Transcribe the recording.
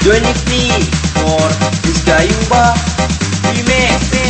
Join with me for Rizka Yumba Remix